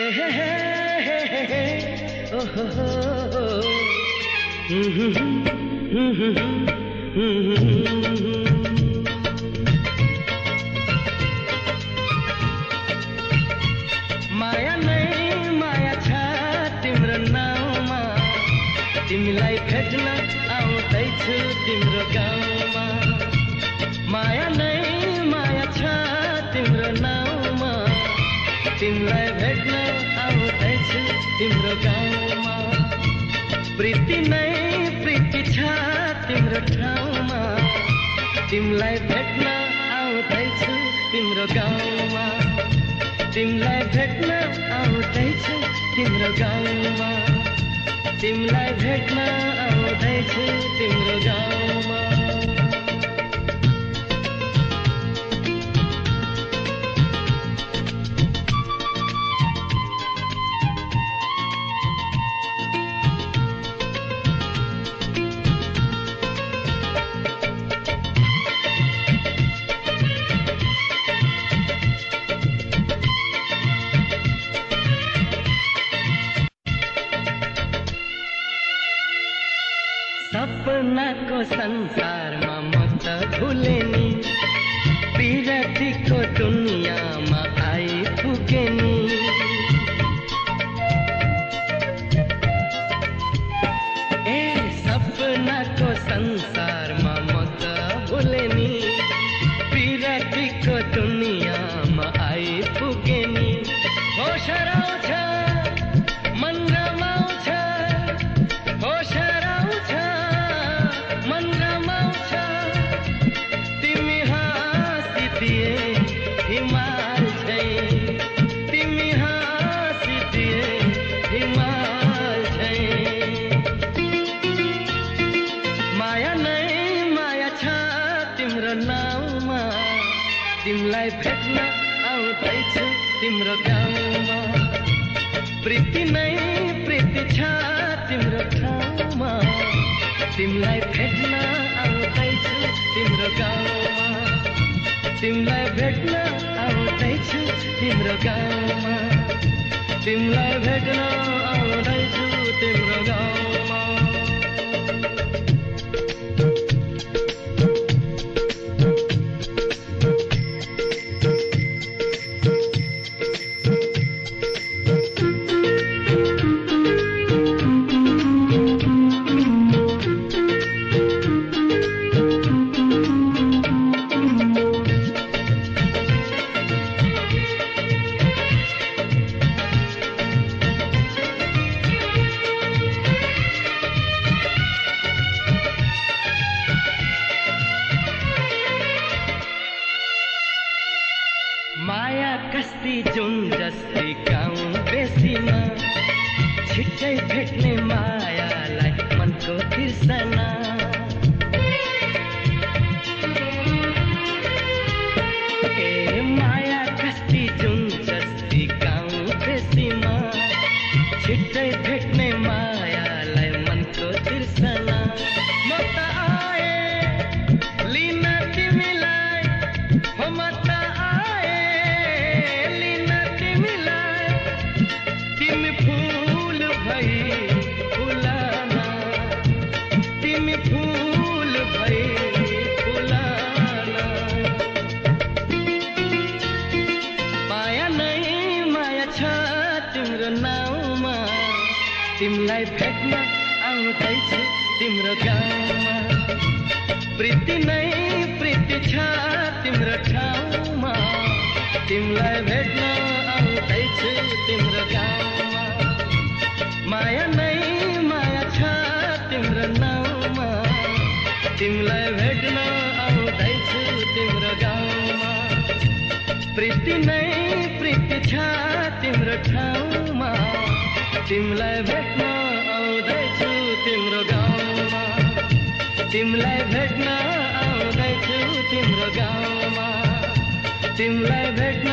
माया नै माया छ तिम्रो नाउँमा। तिमीलाई भेट्न आउँदैछु तिम्रो गाउँमा। माया नै माया छ तिम्रो नाउँमा। तिमीलाई भेट्न आउँदैछु तिम्रो गाउँमा। प्रीति नै प्रीति छ तिम्रो ठाउँमा। तिमीलाई भेट्न आउँदैछु तिम्रो गाउँमा। तिमीलाई भेट्न आउँदैछु तिम्रो गाउँमा। तिमीलाई भेट्न आउँदैछु तिम्रो गाउँमा। सपनाको संसारमा म त भुले नि विरतीको दुनियाँमा नाउँमा तिमीलाई भेट्न आउँदैछु तिम्रो गाउँमा। प्रीति नै प्रीति छ तिम्रो ठाउँमा। तिमीलाई भेट्न आउँदैछु तिम्रो गाउँमा। तिमीलाई भेट्न आउँदैछु तिम्रो गाउँमा। तिमीलाई भेट्न आउँदैछु तिम्रो गाउँमा। कस्ती जुन जस्ती गाउँ बेसीमा छिट्टै भेट्ने मायालाई मनको तिर्सना। ए माया कस्ती जुन जस्ती गाउँ बेसीमा छिट्टै छ तिम्रो नाउँमा। तिमीलाई भेट्न आउँदैछु तिम्रो गाउँमा। प्रीति नै प्रीति छ तिम्रो ठाउँमा। तिमीलाई भेट्न आउँदैछु तिम्रो गाउँमा। माया नै माया छ तिम्रो नाउँमा। तिमीलाई भेट्न आउँदैछु तिम्रो गाउँमा। प्रीति नै प्रीति छ तिम्रो ठाउँमा तिमीलाई भेट्न आउँदैछु तिम्रो गाउँमा। तिमीलाई भेट्न आउँदैछु तिम्रो गाउँमा। तिमीलाई भेट्न